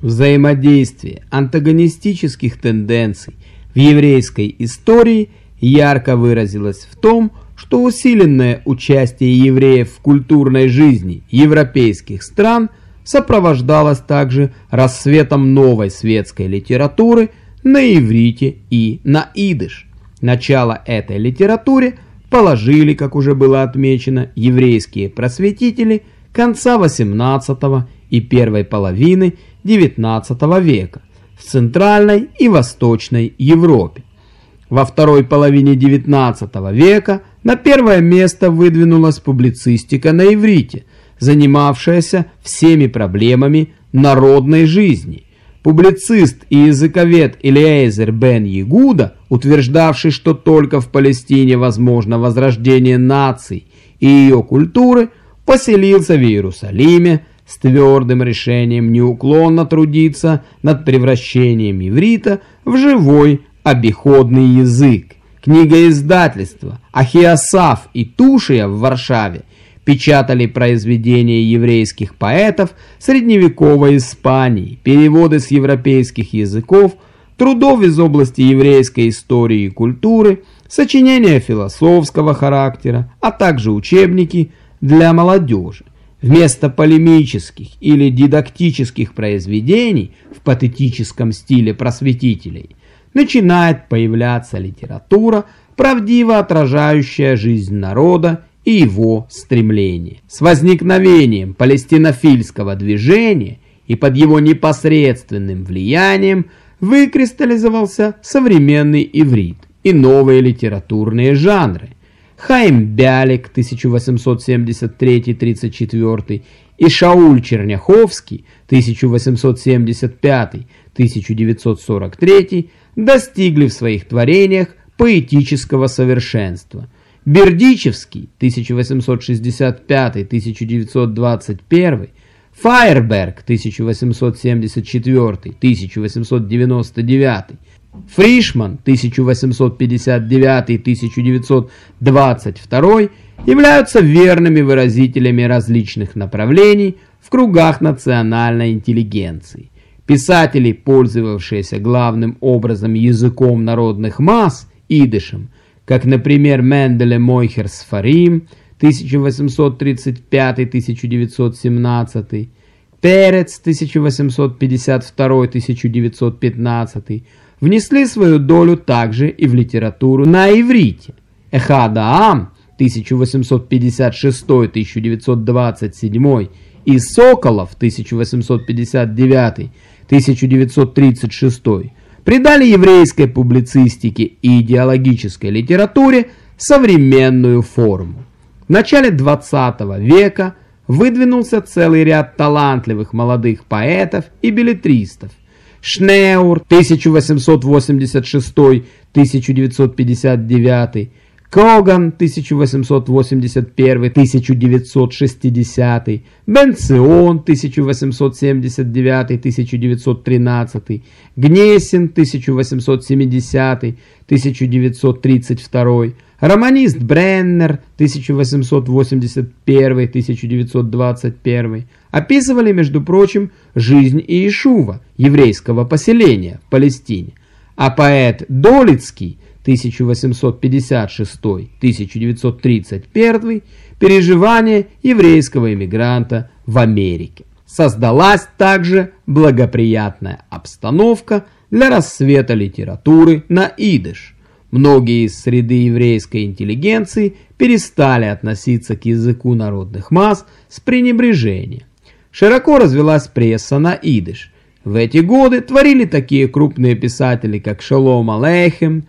Взаимодействие антагонистических тенденций в еврейской истории ярко выразилось в том, что усиленное участие евреев в культурной жизни европейских стран сопровождалось также рассветом новой светской литературы на иврите и на идыш. Начало этой литературе положили, как уже было отмечено, еврейские просветители конца XVIII и первой половины XIX века в Центральной и Восточной Европе. Во второй половине XIX века на первое место выдвинулась публицистика на иврите, занимавшаяся всеми проблемами народной жизни. Публицист и языковед Илиэзер бен Ягуда, утверждавший, что только в Палестине возможно возрождение наций и ее культуры, поселился в Иерусалиме с твердым решением неуклонно трудиться над превращением иврита в живой обиходный язык. Книга издательства Ахиасаф и Тушия в Варшаве печатали произведения еврейских поэтов средневековой Испании, переводы с европейских языков, трудов из области еврейской истории и культуры, сочинения философского характера, а также учебники для молодежи. Вместо полемических или дидактических произведений в патетическом стиле просветителей начинает появляться литература, правдиво отражающая жизнь народа и его стремления. С возникновением палестинофильского движения и под его непосредственным влиянием выкристаллизовался современный иврит и новые литературные жанры. Хайм Бялик 1873-34 и Шауль Черняховский 1875-1943 достигли в своих творениях поэтического совершенства. Бердичевский 1865-1921, Файерберг 1874-1899, Фришман 1859-1922 являются верными выразителями различных направлений в кругах национальной интеллигенции. Писатели, пользовавшиеся главным образом языком народных масс, идышем, как, например, Менделе Мойхер Сфарим 1835-1917, Перец 1852-1915, внесли свою долю также и в литературу на иврите. Эхадаам 1856-1927 и Соколов 1859 1936, придали еврейской публицистике и идеологической литературе современную форму. В начале 20 века выдвинулся целый ряд талантливых молодых поэтов и билетристов. Шнеур 1886-1959, Коган 1881-1960, Бенцион 1879-1913, Гнесин 1870-1932, романист Бреннер 1881-1921 описывали, между прочим, жизнь Иешува, еврейского поселения в Палестине, а поэт Долицкий 1856-1931 переживания еврейского иммигранта в Америке. Создалась также благоприятная обстановка для рассвета литературы на идыш. Многие из среды еврейской интеллигенции перестали относиться к языку народных масс с пренебрежением. Широко развелась пресса на идыш. В эти годы творили такие крупные писатели, как Шалом Алейхем,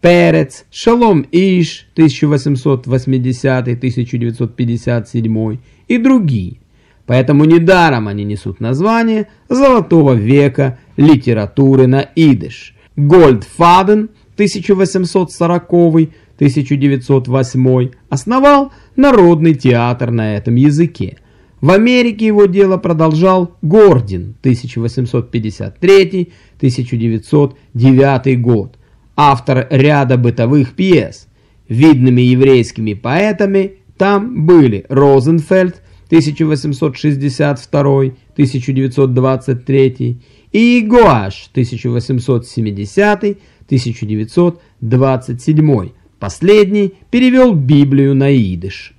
Перец, Шалом Иш 1880-1957 и другие. Поэтому недаром они несут название «Золотого века литературы на идыш». Гольдфаден 1840-1908 основал Народный театр на этом языке. В Америке его дело продолжал Гордин 1853-1909 год автор ряда бытовых пьес. Видными еврейскими поэтами там были Розенфельд 1862, 1923 и Игуаш 1870-1927. Последний перевел Библию на идыш.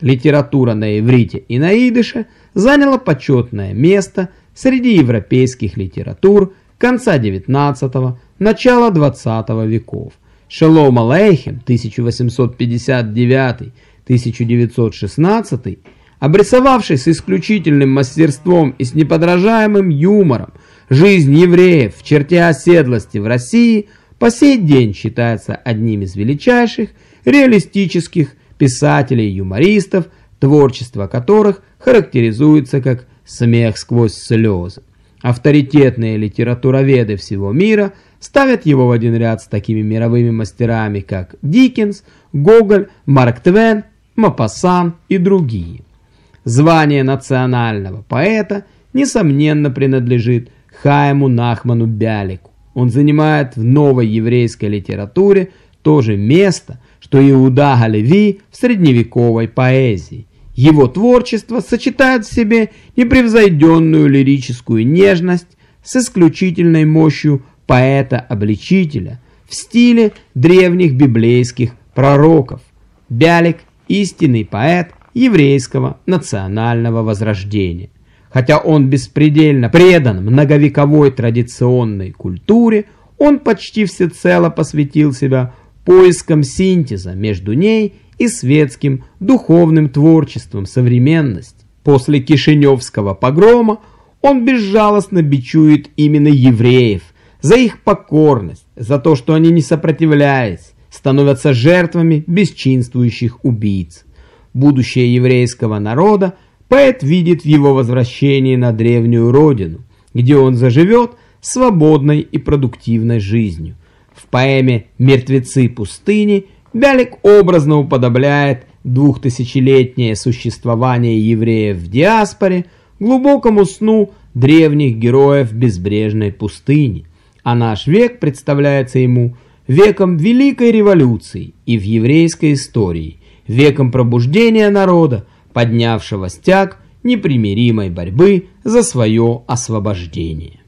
Литература на иврите и на идыше заняла почетное место среди европейских литератур конца XIX – начала XX веков. Шелом Алейхем 1859-1916, обрисовавший с исключительным мастерством и с неподражаемым юмором жизнь евреев в черте оседлости в России, по сей день считается одним из величайших реалистических писателей-юмористов, творчество которых характеризуется как «смех сквозь слезы». Авторитетные литературоведы всего мира ставят его в один ряд с такими мировыми мастерами, как Диккенс, Гоголь, Марк Твен, Мапассан и другие. Звание национального поэта, несомненно, принадлежит Хайму Нахману Бялику. Он занимает в новой еврейской литературе то же место, что Иуда Галеви в средневековой поэзии. Его творчество сочетает в себе непревзойденную лирическую нежность с исключительной мощью поэта-обличителя в стиле древних библейских пророков. Бялик – истинный поэт еврейского национального возрождения. Хотя он беспредельно предан многовековой традиционной культуре, он почти всецело посвятил себя поискам синтеза между ней и светским духовным творчеством современности. После Кишиневского погрома он безжалостно бичует именно евреев за их покорность, за то, что они не сопротивляясь, становятся жертвами бесчинствующих убийц. Будущее еврейского народа поэт видит в его возвращении на древнюю родину, где он заживет свободной и продуктивной жизнью. В поэме «Мертвецы пустыни» Бялик образно уподобляет двухтысячелетнее существование евреев в диаспоре глубокому сну древних героев безбрежной пустыни, а наш век представляется ему веком Великой Революции и в еврейской истории, веком пробуждения народа, поднявшего стяг непримиримой борьбы за свое освобождение.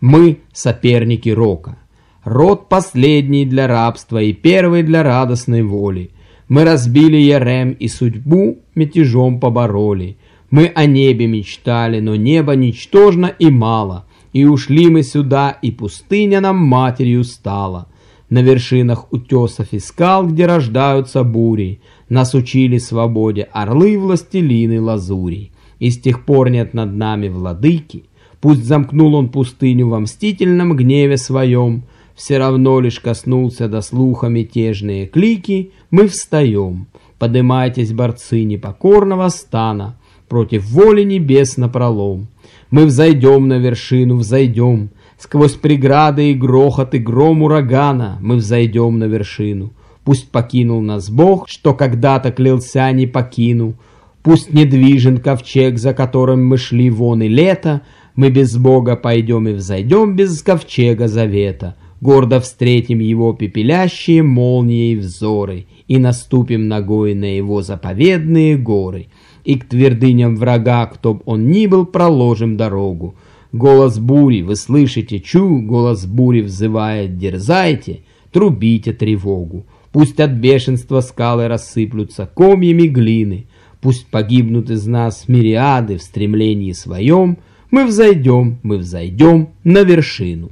Мы соперники рока. Род последний для рабства и первый для радостной воли. Мы разбили Ярем и судьбу мятежом побороли. Мы о небе мечтали, но небо ничтожно и мало. И ушли мы сюда, и пустыня нам матерью стала. На вершинах утесов и скал, где рождаются бури, Нас учили свободе орлы властелины лазури. И с тех пор нет над нами владыки, Пусть замкнул он пустыню во мстительном гневе своем, все равно лишь коснулся до слуха мятежные клики, мы встаем. Подымайтесь, борцы непокорного стана, против воли небес напролом. Мы взойдем на вершину, взойдем, сквозь преграды и грохот и гром урагана мы взойдем на вершину. Пусть покинул нас Бог, что когда-то клялся не покину, Пусть недвижен ковчег, за которым мы шли вон и лето, Мы без Бога пойдем и взойдем без ковчега завета. Гордо встретим его пепелящие молнией взоры И наступим ногой на его заповедные горы. И к твердыням врага, кто б он ни был, проложим дорогу. Голос бури, вы слышите, чу, голос бури взывает, дерзайте, трубите тревогу. Пусть от бешенства скалы рассыплются комьями глины, Пусть погибнут из нас мириады в стремлении своем, Мы взойдем, мы взойдем на вершину.